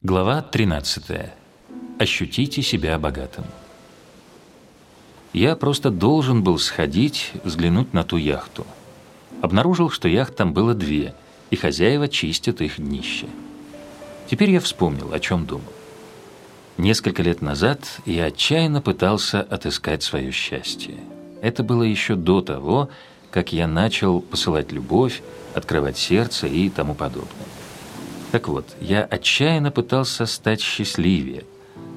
Глава 13. Ощутите себя богатым. Я просто должен был сходить, взглянуть на ту яхту. Обнаружил, что яхт там было две, и хозяева чистят их днище. Теперь я вспомнил, о чем думал. Несколько лет назад я отчаянно пытался отыскать свое счастье. Это было еще до того, как я начал посылать любовь, открывать сердце и тому подобное. Так вот, я отчаянно пытался стать счастливее,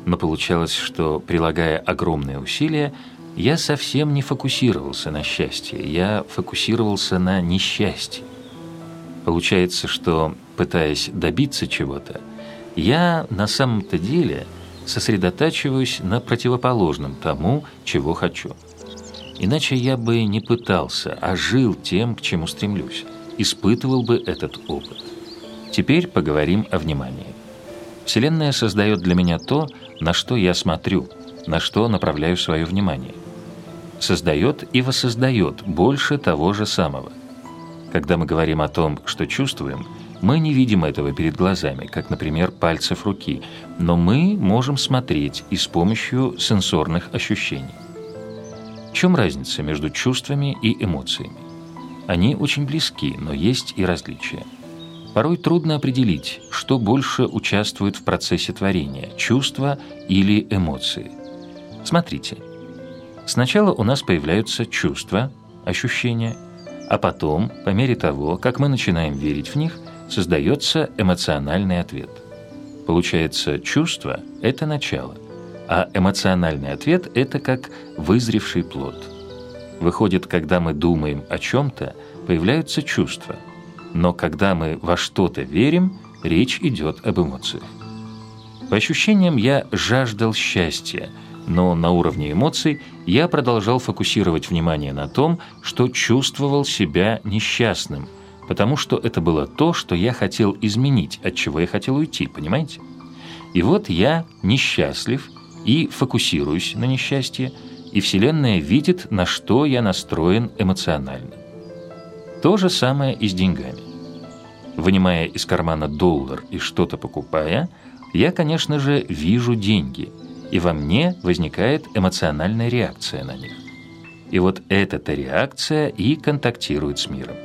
но получалось, что, прилагая огромные усилия, я совсем не фокусировался на счастье, я фокусировался на несчастье. Получается, что, пытаясь добиться чего-то, я на самом-то деле сосредотачиваюсь на противоположном тому, чего хочу. Иначе я бы не пытался, а жил тем, к чему стремлюсь, испытывал бы этот опыт. Теперь поговорим о внимании. Вселенная создает для меня то, на что я смотрю, на что направляю свое внимание. Создает и воссоздает больше того же самого. Когда мы говорим о том, что чувствуем, мы не видим этого перед глазами, как, например, пальцев руки, но мы можем смотреть и с помощью сенсорных ощущений. В чем разница между чувствами и эмоциями? Они очень близки, но есть и различия. Порой трудно определить, что больше участвует в процессе творения – чувства или эмоции. Смотрите. Сначала у нас появляются чувства, ощущения, а потом, по мере того, как мы начинаем верить в них, создается эмоциональный ответ. Получается, чувство – это начало, а эмоциональный ответ – это как вызревший плод. Выходит, когда мы думаем о чем-то, появляются чувства – но когда мы во что-то верим, речь идет об эмоциях. По ощущениям, я жаждал счастья, но на уровне эмоций я продолжал фокусировать внимание на том, что чувствовал себя несчастным, потому что это было то, что я хотел изменить, от чего я хотел уйти, понимаете? И вот я несчастлив и фокусируюсь на несчастье, и Вселенная видит, на что я настроен эмоционально. То же самое и с деньгами. Вынимая из кармана доллар и что-то покупая, я, конечно же, вижу деньги, и во мне возникает эмоциональная реакция на них. И вот эта реакция и контактирует с миром.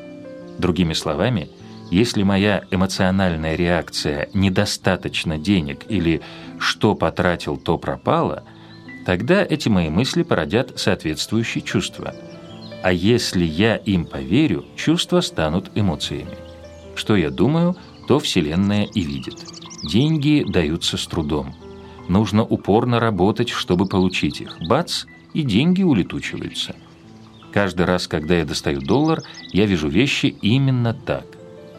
Другими словами, если моя эмоциональная реакция недостаточно денег или что потратил, то пропало, тогда эти мои мысли породят соответствующие чувства – а если я им поверю, чувства станут эмоциями. Что я думаю, то Вселенная и видит. Деньги даются с трудом. Нужно упорно работать, чтобы получить их. Бац, и деньги улетучиваются. Каждый раз, когда я достаю доллар, я вижу вещи именно так.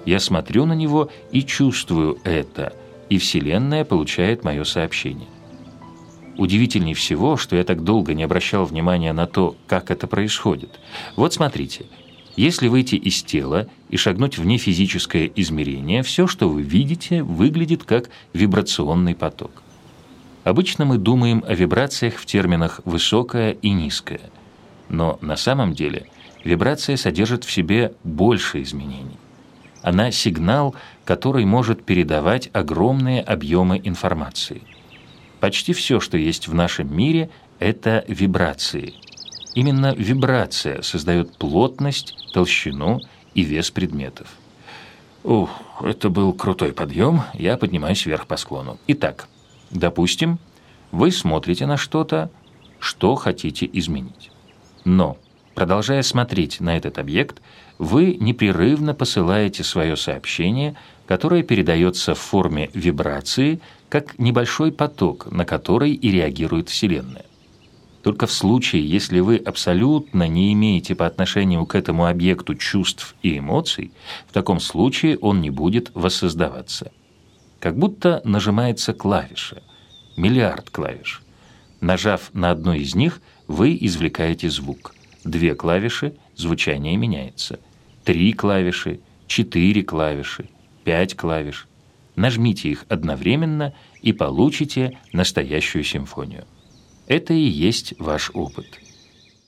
Я смотрю на него и чувствую это, и Вселенная получает мое сообщение. Удивительней всего, что я так долго не обращал внимания на то, как это происходит. Вот смотрите. Если выйти из тела и шагнуть в нефизическое измерение, все, что вы видите, выглядит как вибрационный поток. Обычно мы думаем о вибрациях в терминах «высокое» и «низкое». Но на самом деле вибрация содержит в себе больше изменений. Она сигнал, который может передавать огромные объемы информации – Почти все, что есть в нашем мире, это вибрации. Именно вибрация создает плотность, толщину и вес предметов. Ух, это был крутой подъем, я поднимаюсь вверх по склону. Итак, допустим, вы смотрите на что-то, что хотите изменить. Но, продолжая смотреть на этот объект, вы непрерывно посылаете свое сообщение, которое передается в форме вибрации – как небольшой поток, на который и реагирует Вселенная. Только в случае, если вы абсолютно не имеете по отношению к этому объекту чувств и эмоций, в таком случае он не будет воссоздаваться. Как будто нажимается клавиша, миллиард клавиш. Нажав на одну из них, вы извлекаете звук. Две клавиши – звучание меняется. Три клавиши, четыре клавиши, пять клавиш – Нажмите их одновременно и получите настоящую симфонию. Это и есть ваш опыт –